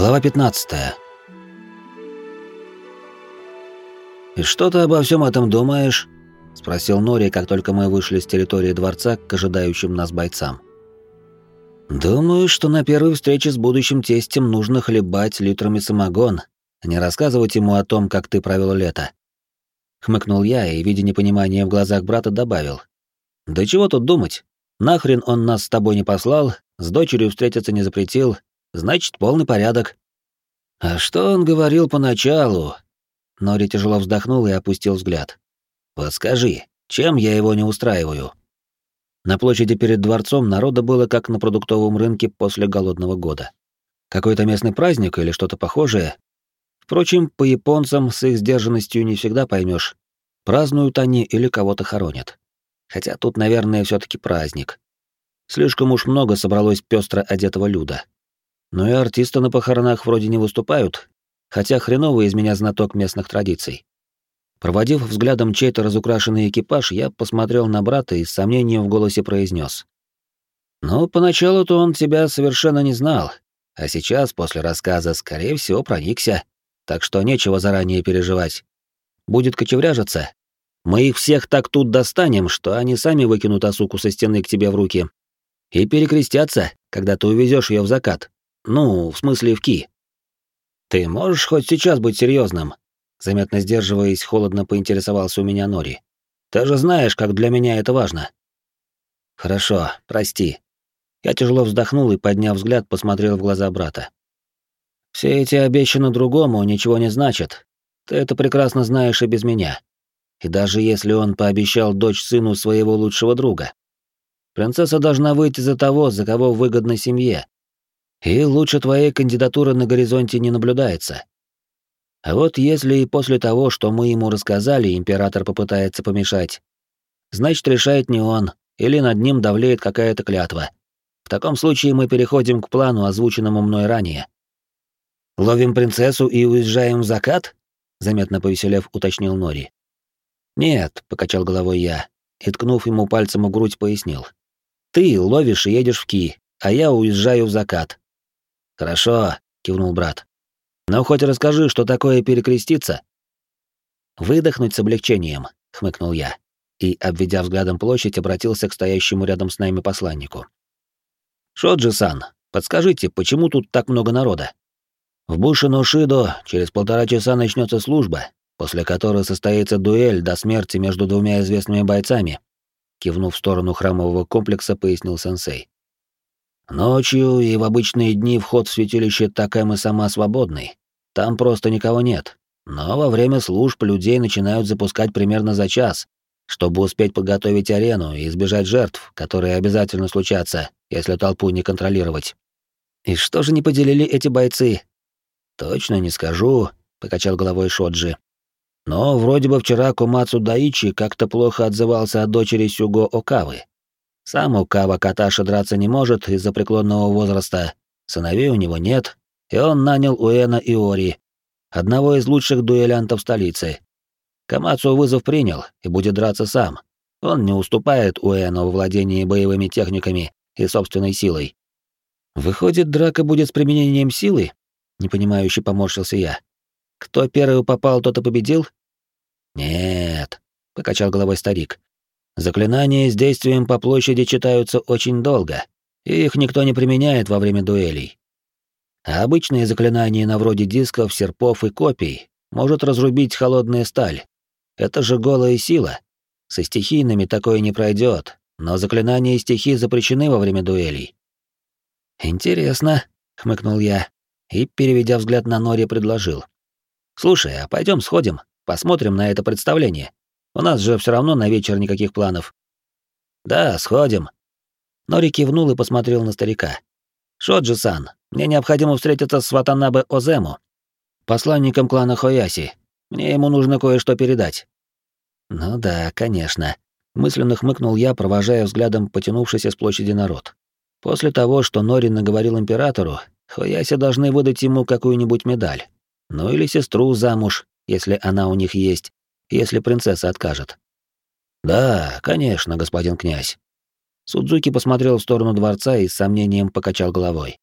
Глава 15. «И что ты обо всем этом думаешь?» — спросил Нори, как только мы вышли с территории дворца к ожидающим нас бойцам. «Думаю, что на первой встрече с будущим тестем нужно хлебать литрами самогон, а не рассказывать ему о том, как ты провел лето». Хмыкнул я и, видя непонимание в глазах брата, добавил. «Да чего тут думать? Нахрен он нас с тобой не послал, с дочерью встретиться не запретил, Значит, полный порядок. А что он говорил поначалу? Нори тяжело вздохнул и опустил взгляд. Вот скажи, чем я его не устраиваю? На площади перед дворцом народа было как на продуктовом рынке после голодного года. Какой-то местный праздник или что-то похожее. Впрочем, по японцам с их сдержанностью не всегда поймешь, празднуют они или кого-то хоронят. Хотя тут, наверное, все таки праздник. Слишком уж много собралось пестро одетого люда. Но и артисты на похоронах вроде не выступают, хотя хреновый из меня знаток местных традиций. Проводив взглядом чей-то разукрашенный экипаж, я посмотрел на брата и с сомнением в голосе произнес: «Ну, поначалу-то он тебя совершенно не знал, а сейчас, после рассказа, скорее всего, проникся, так что нечего заранее переживать. Будет кочевряжиться. Мы их всех так тут достанем, что они сами выкинут осуку со стены к тебе в руки и перекрестятся, когда ты увезешь ее в закат, ну, в смысле в Ки. Ты можешь хоть сейчас быть серьезным? Заметно сдерживаясь, холодно поинтересовался у меня Нори. Ты же знаешь, как для меня это важно. Хорошо, прости. Я тяжело вздохнул и, подняв взгляд, посмотрел в глаза брата. Все эти обещаны другому ничего не значат. Ты это прекрасно знаешь и без меня. И даже если он пообещал дочь сыну своего лучшего друга. Принцесса должна выйти за того, за кого выгодно семье, и лучше твоей кандидатуры на горизонте не наблюдается. А вот если и после того, что мы ему рассказали, император попытается помешать, значит, решает не он, или над ним давлеет какая-то клятва. В таком случае мы переходим к плану, озвученному мной ранее. «Ловим принцессу и уезжаем в закат?» — заметно повеселев, уточнил Нори. «Нет», — покачал головой я, и, ткнув ему пальцем в грудь, пояснил. «Ты ловишь и едешь в Ки, а я уезжаю в закат. «Хорошо», — кивнул брат. «Но хоть расскажи, что такое перекреститься?» «Выдохнуть с облегчением», — хмыкнул я, и, обведя взглядом площадь, обратился к стоящему рядом с нами посланнику. «Шоджи-сан, подскажите, почему тут так много народа?» «В Бушино-Шидо через полтора часа начнется служба, после которой состоится дуэль до смерти между двумя известными бойцами», кивнув в сторону храмового комплекса, пояснил сенсей. Ночью и в обычные дни вход в святилище Такэмы сама свободный. Там просто никого нет. Но во время служб людей начинают запускать примерно за час, чтобы успеть подготовить арену и избежать жертв, которые обязательно случатся, если толпу не контролировать. И что же не поделили эти бойцы? Точно не скажу, покачал головой Шоджи. Но вроде бы вчера Кумацу Даичи как-то плохо отзывался о дочери Сюго Окавы. Сам у Кава Каташи драться не может из-за преклонного возраста, сыновей у него нет, и он нанял Уэна Иори, одного из лучших дуэлянтов столицы. Камацу вызов принял и будет драться сам. Он не уступает Уэну в владении боевыми техниками и собственной силой. Выходит, драка будет с применением силы? Непонимающе поморщился я. Кто первый попал, тот и победил? Нет, покачал головой старик. Заклинания с действием по площади читаются очень долго, и их никто не применяет во время дуэлей. А обычные заклинания на вроде дисков, серпов и копий может разрубить холодная сталь. Это же голая сила. Со стихийными такое не пройдет, но заклинания и стихи запрещены во время дуэлей. Интересно, хмыкнул я и, переведя взгляд на Нори, предложил: "Слушай, а пойдем сходим, посмотрим на это представление". У нас же все равно на вечер никаких планов. Да, сходим. Нори кивнул и посмотрел на старика. Шоджи-сан, мне необходимо встретиться с Ватанабе Озему, посланником клана Хояси. Мне ему нужно кое-что передать. Ну да, конечно. Мысленно хмыкнул я, провожая взглядом потянувшийся с площади народ. После того, что Нори наговорил императору, Хояси должны выдать ему какую-нибудь медаль. Ну или сестру замуж, если она у них есть если принцесса откажет. Да, конечно, господин князь. Судзуки посмотрел в сторону дворца и с сомнением покачал головой.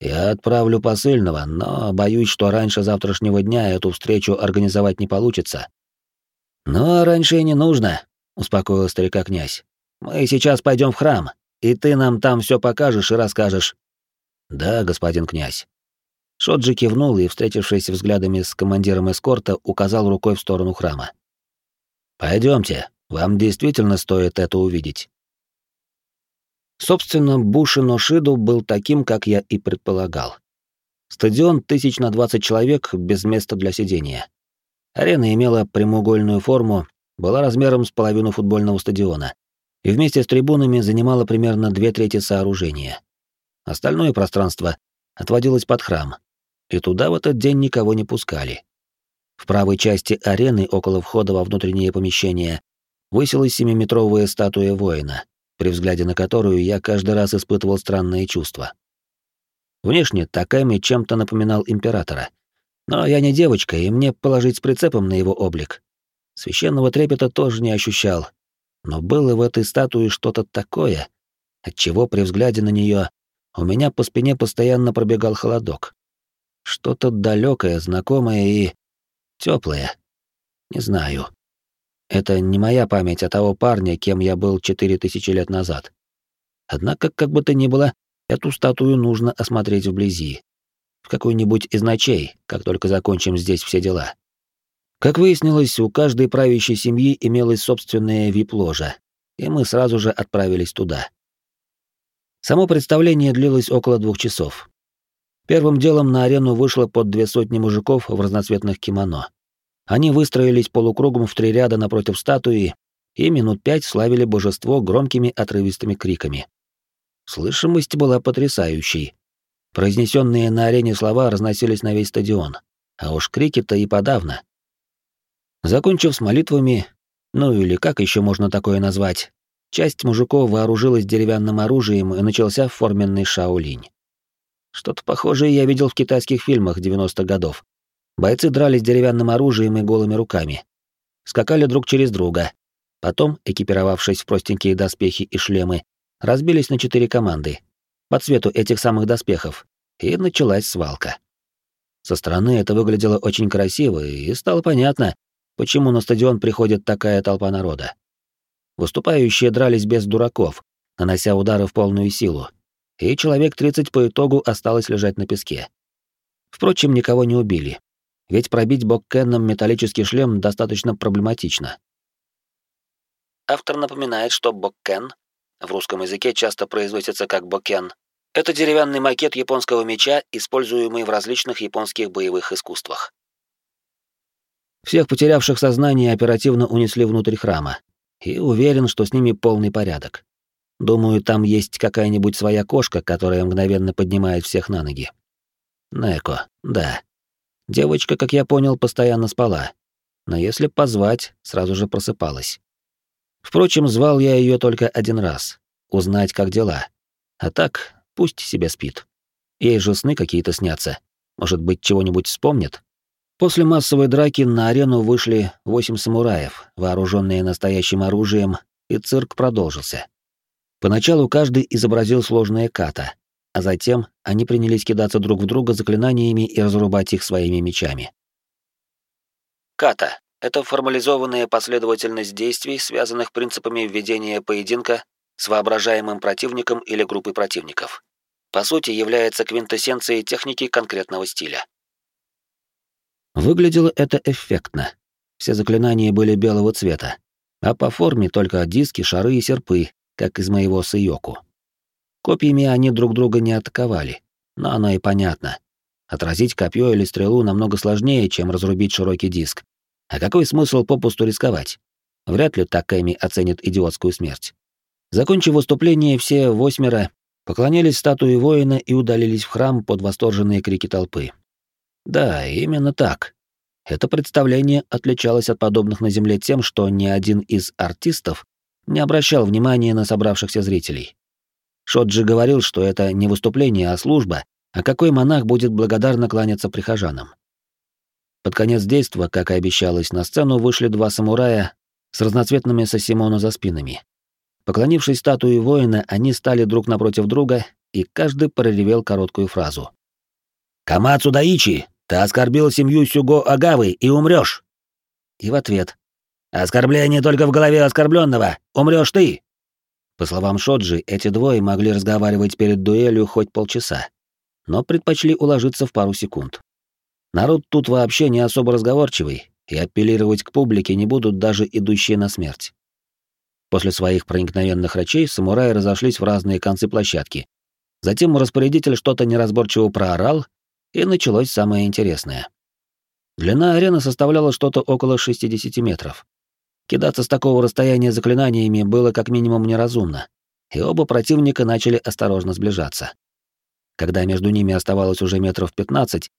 Я отправлю посыльного, но боюсь, что раньше завтрашнего дня эту встречу организовать не получится. Ну, а раньше и не нужно, успокоил старика князь. Мы сейчас пойдем в храм, и ты нам там все покажешь и расскажешь. Да, господин князь. Шоджи кивнул и, встретившись взглядами с командиром эскорта, указал рукой в сторону храма. Пойдемте, вам действительно стоит это увидеть. Собственно, Бушино Шиду был таким, как я и предполагал. Стадион тысяч на двадцать человек без места для сидения. Арена имела прямоугольную форму, была размером с половину футбольного стадиона и вместе с трибунами занимала примерно две трети сооружения. Остальное пространство отводилось под храм, и туда в этот день никого не пускали. В правой части арены, около входа во внутреннее помещение, высилась семиметровая статуя воина, при взгляде на которую я каждый раз испытывал странные чувства. Внешне Таками чем-то напоминал императора. Но я не девочка, и мне положить с прицепом на его облик. Священного трепета тоже не ощущал. Но было в этой статуе что-то такое, отчего при взгляде на нее у меня по спине постоянно пробегал холодок. Что-то далекое, знакомое и теплое. Не знаю. Это не моя память о того парня, кем я был четыре тысячи лет назад. Однако, как бы то ни было, эту статую нужно осмотреть вблизи. В какой-нибудь из ночей, как только закончим здесь все дела. Как выяснилось, у каждой правящей семьи имелась собственная вип-ложа, и мы сразу же отправились туда. Само представление длилось около двух часов. Первым делом на арену вышло под две сотни мужиков в разноцветных кимоно. Они выстроились полукругом в три ряда напротив статуи и минут пять славили божество громкими отрывистыми криками. Слышимость была потрясающей. Произнесенные на арене слова разносились на весь стадион, а уж крики-то и подавно. Закончив с молитвами, ну или как еще можно такое назвать, часть мужиков вооружилась деревянным оружием и начался форменный шаолинь. Что-то похожее я видел в китайских фильмах 90-х годов, Бойцы дрались деревянным оружием и голыми руками. Скакали друг через друга. Потом, экипировавшись в простенькие доспехи и шлемы, разбились на четыре команды по цвету этих самых доспехов, и началась свалка. Со стороны это выглядело очень красиво, и стало понятно, почему на стадион приходит такая толпа народа. Выступающие дрались без дураков, нанося удары в полную силу, и человек 30 по итогу осталось лежать на песке. Впрочем, никого не убили, ведь пробить Боккеном металлический шлем достаточно проблематично. Автор напоминает, что Боккен в русском языке часто произносится как Бокен. Это деревянный макет японского меча, используемый в различных японских боевых искусствах. Всех потерявших сознание оперативно унесли внутрь храма, и уверен, что с ними полный порядок. Думаю, там есть какая-нибудь своя кошка, которая мгновенно поднимает всех на ноги. Неко, да. Девочка, как я понял, постоянно спала, но если позвать, сразу же просыпалась. Впрочем, звал я ее только один раз, узнать, как дела. А так, пусть себе спит. Ей же сны какие-то снятся. Может быть, чего-нибудь вспомнит? После массовой драки на арену вышли восемь самураев, вооруженные настоящим оружием, и цирк продолжился. Поначалу каждый изобразил сложное ката, а затем они принялись кидаться друг в друга заклинаниями и разрубать их своими мечами. Ката — это формализованная последовательность действий, связанных принципами введения поединка с воображаемым противником или группой противников. По сути, является квинтэссенцией техники конкретного стиля. Выглядело это эффектно. Все заклинания были белого цвета, а по форме только диски, шары и серпы, как из моего Сайоку. Копьями они друг друга не атаковали, но оно и понятно. Отразить копье или стрелу намного сложнее, чем разрубить широкий диск. А какой смысл попусту рисковать? Вряд ли Такэми оценит идиотскую смерть. Закончив выступление, все восьмеро поклонялись статуе воина и удалились в храм под восторженные крики толпы. Да, именно так. Это представление отличалось от подобных на Земле тем, что ни один из артистов не обращал внимания на собравшихся зрителей. Шоджи говорил, что это не выступление, а служба, а какой монах будет благодарно кланяться прихожанам. Под конец действа, как и обещалось, на сцену вышли два самурая с разноцветными сосимоно за спинами. Поклонившись статуе воина, они стали друг напротив друга, и каждый проревел короткую фразу. «Камацу Даичи, ты оскорбил семью Сюго Агавы и умрешь!» И в ответ «Оскорбление только в голове оскорбленного! Умрешь ты!» По словам Шоджи, эти двое могли разговаривать перед дуэлью хоть полчаса, но предпочли уложиться в пару секунд. Народ тут вообще не особо разговорчивый, и апеллировать к публике не будут даже идущие на смерть. После своих проникновенных речей самураи разошлись в разные концы площадки. Затем распорядитель что-то неразборчиво проорал, и началось самое интересное. Длина арены составляла что-то около 60 метров. Кидаться с такого расстояния заклинаниями было как минимум неразумно, и оба противника начали осторожно сближаться. Когда между ними оставалось уже метров 15,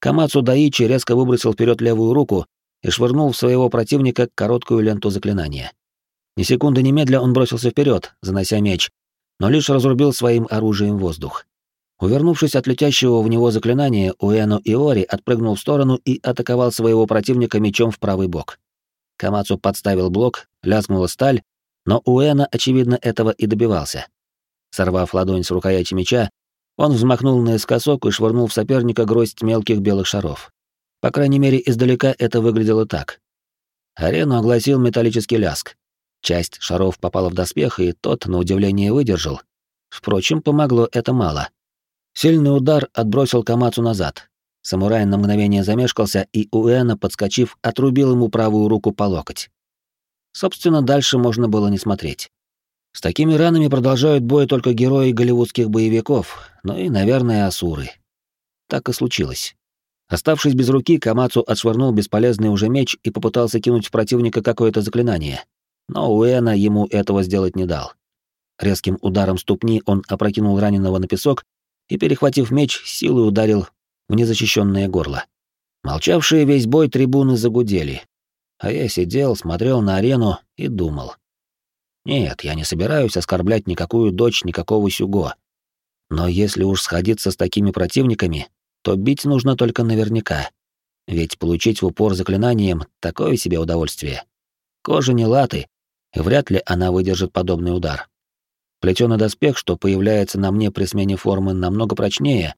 Камацу Даичи резко выбросил вперед левую руку и швырнул в своего противника короткую ленту заклинания. Ни секунды немедля он бросился вперед, занося меч, но лишь разрубил своим оружием воздух. Увернувшись от летящего в него заклинания, Уэно Иори отпрыгнул в сторону и атаковал своего противника мечом в правый бок. Камацу подставил блок, лязгнула сталь, но Уэна, очевидно, этого и добивался. Сорвав ладонь с рукояти меча, он взмахнул наискосок и швырнул в соперника гроздь мелких белых шаров. По крайней мере, издалека это выглядело так. Арену огласил металлический ляск. Часть шаров попала в доспех, и тот, на удивление, выдержал. Впрочем, помогло это мало. Сильный удар отбросил Камацу назад. Самурай на мгновение замешкался, и Уэна, подскочив, отрубил ему правую руку по локоть. Собственно, дальше можно было не смотреть. С такими ранами продолжают бой только герои голливудских боевиков, ну и, наверное, асуры. Так и случилось. Оставшись без руки, Камацу отшвырнул бесполезный уже меч и попытался кинуть в противника какое-то заклинание. Но Уэна ему этого сделать не дал. Резким ударом ступни он опрокинул раненого на песок и, перехватив меч, силой ударил в незащищенное горло. Молчавшие весь бой трибуны загудели. А я сидел, смотрел на арену и думал. Нет, я не собираюсь оскорблять никакую дочь никакого Сюго. Но если уж сходиться с такими противниками, то бить нужно только наверняка. Ведь получить в упор заклинанием — такое себе удовольствие. Кожа не латы, и вряд ли она выдержит подобный удар. Плетёный доспех, что появляется на мне при смене формы, намного прочнее,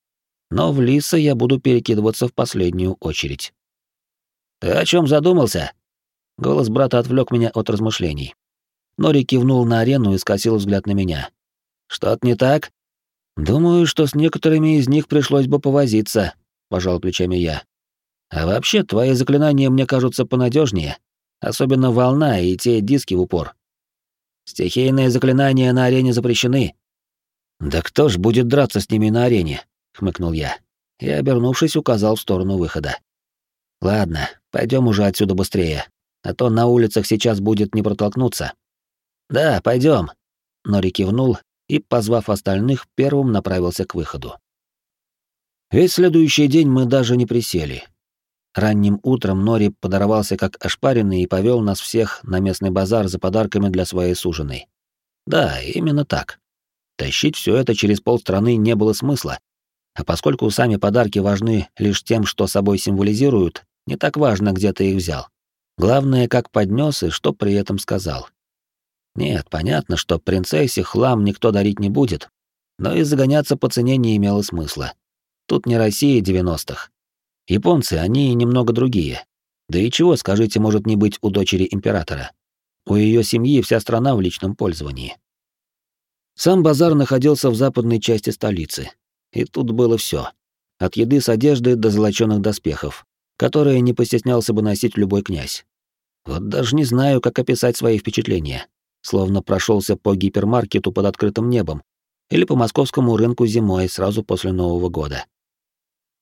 но в лиса я буду перекидываться в последнюю очередь. «Ты о чем задумался?» Голос брата отвлек меня от размышлений. Нори кивнул на арену и скосил взгляд на меня. «Что-то не так?» «Думаю, что с некоторыми из них пришлось бы повозиться», — пожал плечами я. «А вообще, твои заклинания мне кажутся понадежнее, особенно волна и те диски в упор. Стихийные заклинания на арене запрещены. Да кто ж будет драться с ними на арене? хмыкнул я и, обернувшись, указал в сторону выхода. Ладно, пойдем уже отсюда быстрее, а то на улицах сейчас будет не протолкнуться. Да, пойдем. Нори кивнул и, позвав остальных, первым направился к выходу. Весь следующий день мы даже не присели. Ранним утром Нори подорвался как ошпаренный и повел нас всех на местный базар за подарками для своей суженой. Да, именно так. Тащить все это через полстраны не было смысла, а поскольку сами подарки важны лишь тем, что собой символизируют, не так важно, где ты их взял. Главное, как поднес и что при этом сказал. Нет, понятно, что принцессе хлам никто дарить не будет, но и загоняться по цене не имело смысла. Тут не Россия 90-х. Японцы, они немного другие. Да и чего, скажите, может не быть у дочери императора? У ее семьи вся страна в личном пользовании. Сам базар находился в западной части столицы, и тут было все: От еды с одежды до золочёных доспехов, которые не постеснялся бы носить любой князь. Вот даже не знаю, как описать свои впечатления. Словно прошелся по гипермаркету под открытым небом или по московскому рынку зимой сразу после Нового года.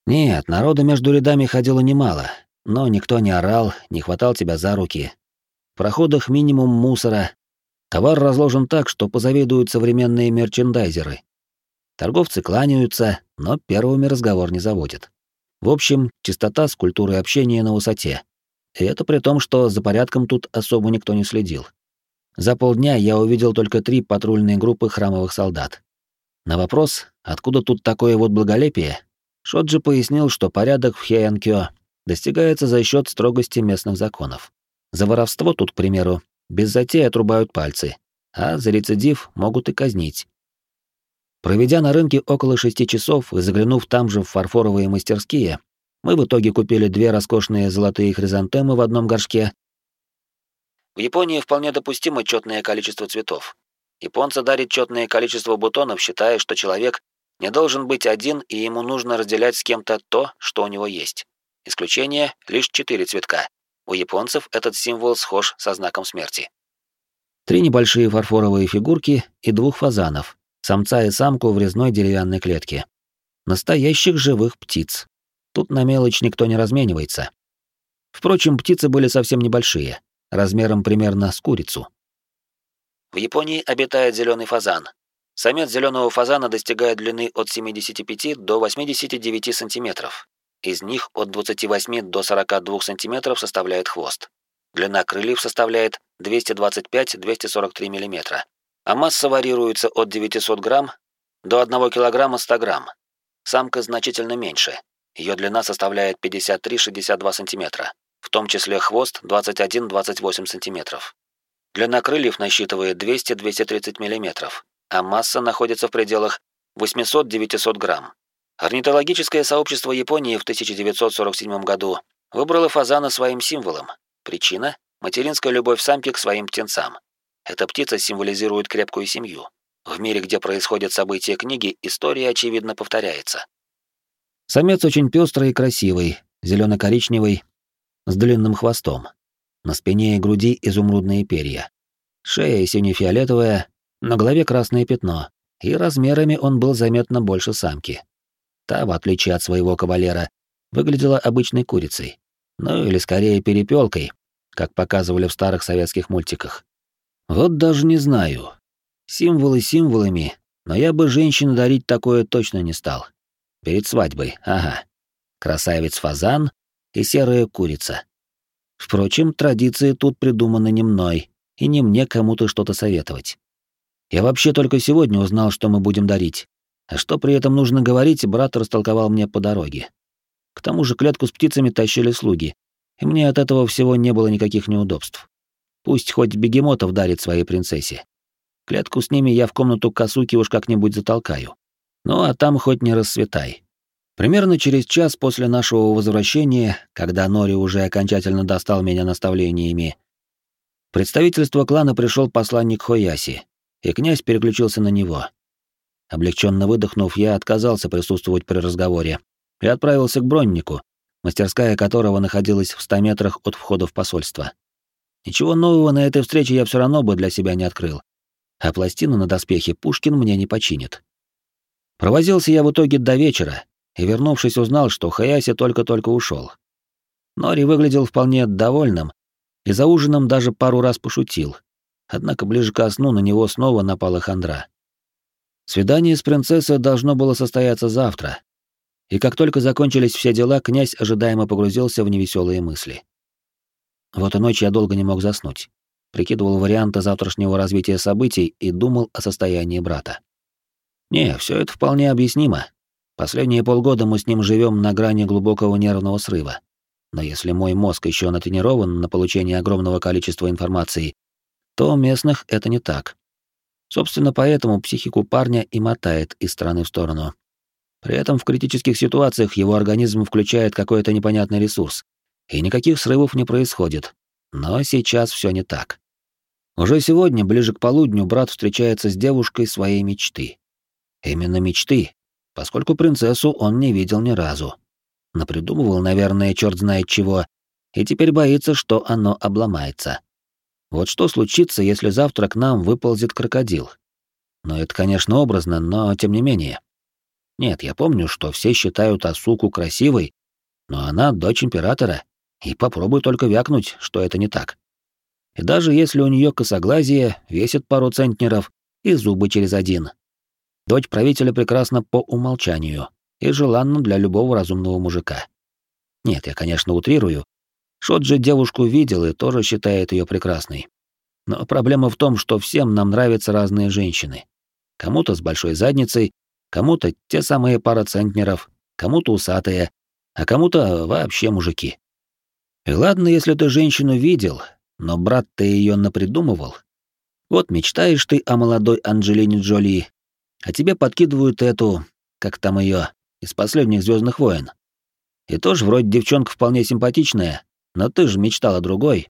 Нет, народу между рядами ходило немало, но никто не орал, не хватал тебя за руки. В проходах минимум мусора. Товар разложен так, что позавидуют современные мерчендайзеры. Торговцы кланяются, но первыми разговор не заводят. В общем, чистота с культурой общения на высоте. И это при том, что за порядком тут особо никто не следил. За полдня я увидел только три патрульные группы храмовых солдат. На вопрос, откуда тут такое вот благолепие, Шоджи пояснил, что порядок в Хеянкё достигается за счет строгости местных законов. За воровство тут, к примеру, без затей отрубают пальцы, а за рецидив могут и казнить. Проведя на рынке около шести часов и заглянув там же в фарфоровые мастерские, мы в итоге купили две роскошные золотые хризантемы в одном горшке. В Японии вполне допустимо четное количество цветов. Японцы дарят четное количество бутонов, считая, что человек не должен быть один и ему нужно разделять с кем-то то, что у него есть. Исключение — лишь четыре цветка. У японцев этот символ схож со знаком смерти. Три небольшие фарфоровые фигурки и двух фазанов, самца и самку в резной деревянной клетке. Настоящих живых птиц. Тут на мелочь никто не разменивается. Впрочем, птицы были совсем небольшие, размером примерно с курицу. В Японии обитает зеленый фазан. Самец зеленого фазана достигает длины от 75 до 89 сантиметров. Из них от 28 до 42 сантиметров составляет хвост. Длина крыльев составляет 225-243 мм, а масса варьируется от 900 грамм до 1 килограмма 100 грамм. Самка значительно меньше. Ее длина составляет 53-62 см, в том числе хвост 21-28 см. Длина крыльев насчитывает 200-230 мм, а масса находится в пределах 800-900 грамм. Орнитологическое сообщество Японии в 1947 году выбрало фазана своим символом. Причина — материнская любовь самки к своим птенцам. Эта птица символизирует крепкую семью. В мире, где происходят события книги, история, очевидно, повторяется. Самец очень пестрый и красивый, зелено-коричневый, с длинным хвостом. На спине и груди изумрудные перья. Шея сине-фиолетовая, на голове красное пятно, и размерами он был заметно больше самки. Та, в отличие от своего кавалера, выглядела обычной курицей. Ну или скорее перепелкой, как показывали в старых советских мультиках. Вот даже не знаю. Символы символами, но я бы женщину дарить такое точно не стал. Перед свадьбой, ага. Красавец-фазан и серая курица. Впрочем, традиции тут придуманы не мной, и не мне кому-то что-то советовать. Я вообще только сегодня узнал, что мы будем дарить, а что при этом нужно говорить, брат растолковал мне по дороге. К тому же клетку с птицами тащили слуги, и мне от этого всего не было никаких неудобств. Пусть хоть бегемотов дарит своей принцессе. Клетку с ними я в комнату Касуки уж как-нибудь затолкаю. Ну а там хоть не расцветай. Примерно через час после нашего возвращения, когда Нори уже окончательно достал меня наставлениями, представительство клана пришел посланник Хояси, и князь переключился на него. Облегченно выдохнув, я отказался присутствовать при разговоре и отправился к броннику, мастерская которого находилась в ста метрах от входа в посольство. Ничего нового на этой встрече я все равно бы для себя не открыл, а пластину на доспехе Пушкин мне не починит. Провозился я в итоге до вечера, и, вернувшись, узнал, что Хаяси только-только ушел. Нори выглядел вполне довольным, и за ужином даже пару раз пошутил, однако ближе к сну на него снова напала хандра. Свидание с принцессой должно было состояться завтра. И как только закончились все дела, князь ожидаемо погрузился в невеселые мысли. Вот и ночь я долго не мог заснуть. Прикидывал варианты завтрашнего развития событий и думал о состоянии брата. Не, все это вполне объяснимо. Последние полгода мы с ним живем на грани глубокого нервного срыва. Но если мой мозг еще натренирован на получение огромного количества информации, то у местных это не так. Собственно, поэтому психику парня и мотает из стороны в сторону. При этом в критических ситуациях его организм включает какой-то непонятный ресурс, и никаких срывов не происходит. Но сейчас все не так. Уже сегодня, ближе к полудню, брат встречается с девушкой своей мечты. Именно мечты, поскольку принцессу он не видел ни разу. Напридумывал, наверное, черт знает чего, и теперь боится, что оно обломается. Вот что случится, если завтра к нам выползет крокодил? Но это, конечно, образно, но тем не менее. Нет, я помню, что все считают Асуку красивой, но она дочь императора, и попробуй только вякнуть, что это не так. И даже если у нее косоглазие, весит пару центнеров и зубы через один. Дочь правителя прекрасна по умолчанию и желанна для любого разумного мужика. Нет, я, конечно, утрирую, Шот же девушку видел и тоже считает ее прекрасной. Но проблема в том, что всем нам нравятся разные женщины. Кому-то с большой задницей, кому-то те самые пара центнеров, кому-то усатые, а кому-то вообще мужики. И ладно, если ты женщину видел, но брат ты ее напридумывал. Вот мечтаешь ты о молодой Анджелине Джоли, А тебе подкидывают эту, как там ее, из последних Звездных войн. И тоже вроде девчонка вполне симпатичная, но ты же мечтал о другой.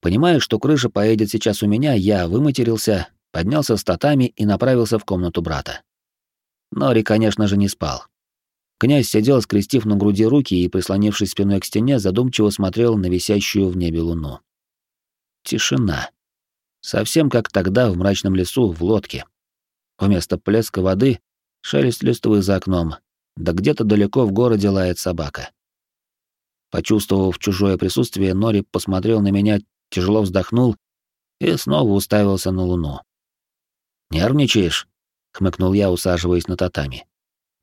Понимая, что крыша поедет сейчас у меня, я выматерился, поднялся с татами и направился в комнату брата. Нори, конечно же, не спал. Князь сидел, скрестив на груди руки и, прислонившись спиной к стене, задумчиво смотрел на висящую в небе луну. Тишина. Совсем как тогда в мрачном лесу в лодке. Вместо плеска воды — шелест листвы за окном, да где-то далеко в городе лает собака. Почувствовав чужое присутствие, Нори посмотрел на меня, тяжело вздохнул и снова уставился на луну. «Нервничаешь?» — хмыкнул я, усаживаясь на татами.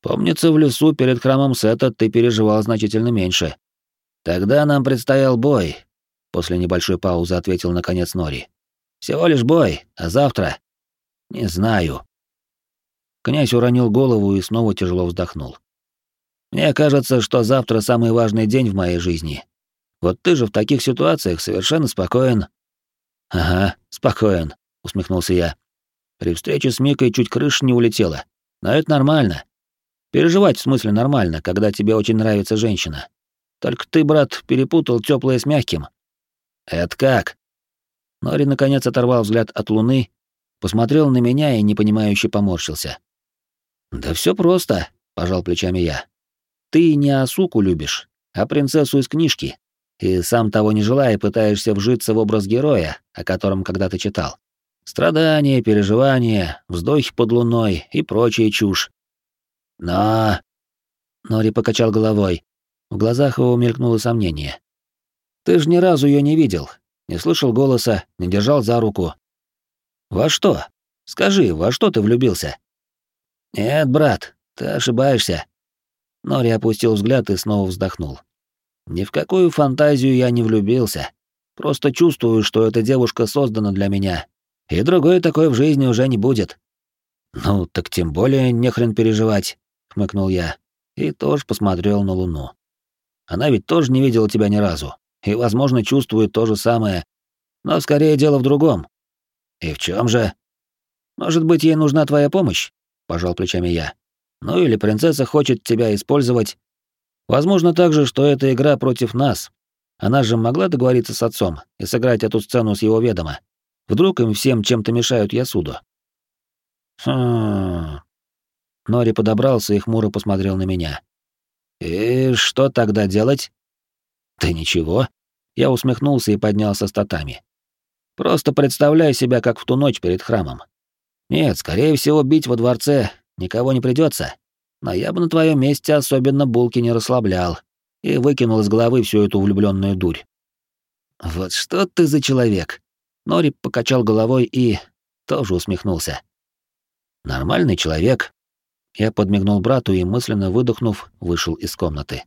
«Помнится, в лесу перед храмом Сета ты переживал значительно меньше. Тогда нам предстоял бой», — после небольшой паузы ответил наконец Нори. «Всего лишь бой, а завтра...» «Не знаю». Князь уронил голову и снова тяжело вздохнул. «Мне кажется, что завтра самый важный день в моей жизни. Вот ты же в таких ситуациях совершенно спокоен». «Ага, спокоен», — усмехнулся я. При встрече с Микой чуть крыша не улетела. Но это нормально. Переживать в смысле нормально, когда тебе очень нравится женщина. Только ты, брат, перепутал теплое с мягким. Это как? Нори наконец оторвал взгляд от луны, посмотрел на меня и непонимающе поморщился. Да все просто, пожал плечами я. Ты не Асуку любишь, а принцессу из книжки. И сам того не желая, пытаешься вжиться в образ героя, о котором когда-то читал. Страдания, переживания, вздохи под луной и прочая чушь. Но... Нори покачал головой. В глазах его мелькнуло сомнение. Ты же ни разу ее не видел, не слышал голоса, не держал за руку. Во что? Скажи, во что ты влюбился? Нет, брат, ты ошибаешься. Нори опустил взгляд и снова вздохнул. Ни в какую фантазию я не влюбился. Просто чувствую, что эта девушка создана для меня, и другой такой в жизни уже не будет. Ну, так тем более не хрен переживать, хмыкнул я и тоже посмотрел на Луну. Она ведь тоже не видела тебя ни разу и, возможно, чувствует то же самое, но скорее дело в другом. И в чем же? Может быть, ей нужна твоя помощь? пожал плечами я. Ну или принцесса хочет тебя использовать. Возможно также, что эта игра против нас. Она же могла договориться с отцом и сыграть эту сцену с его ведома. Вдруг им всем чем-то мешают Ясуду? Хм... Нори подобрался и хмуро посмотрел на меня. «И что тогда делать?» «Да ничего». Я усмехнулся и поднялся с татами. «Просто представляй себя, как в ту ночь перед храмом. Нет, скорее всего, бить во дворце никого не придется. Но я бы на твоем месте особенно булки не расслаблял и выкинул из головы всю эту влюбленную дурь. Вот что ты за человек? Нори покачал головой и тоже усмехнулся. Нормальный человек. Я подмигнул брату и, мысленно выдохнув, вышел из комнаты.